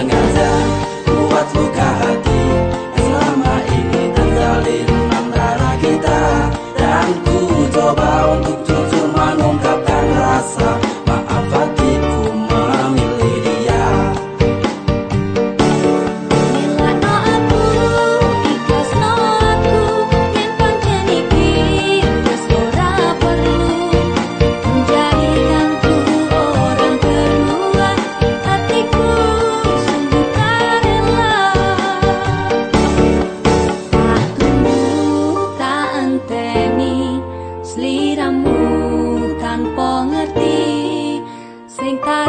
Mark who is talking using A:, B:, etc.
A: China.
B: enfrentar.